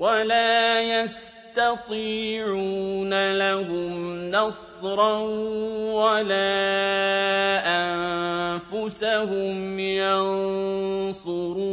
وَلَا يَسْتَطِيعُونَ لَهُمْ نَصْرًا وَلَا أَنفُسَهُمْ يَنصُرُونَ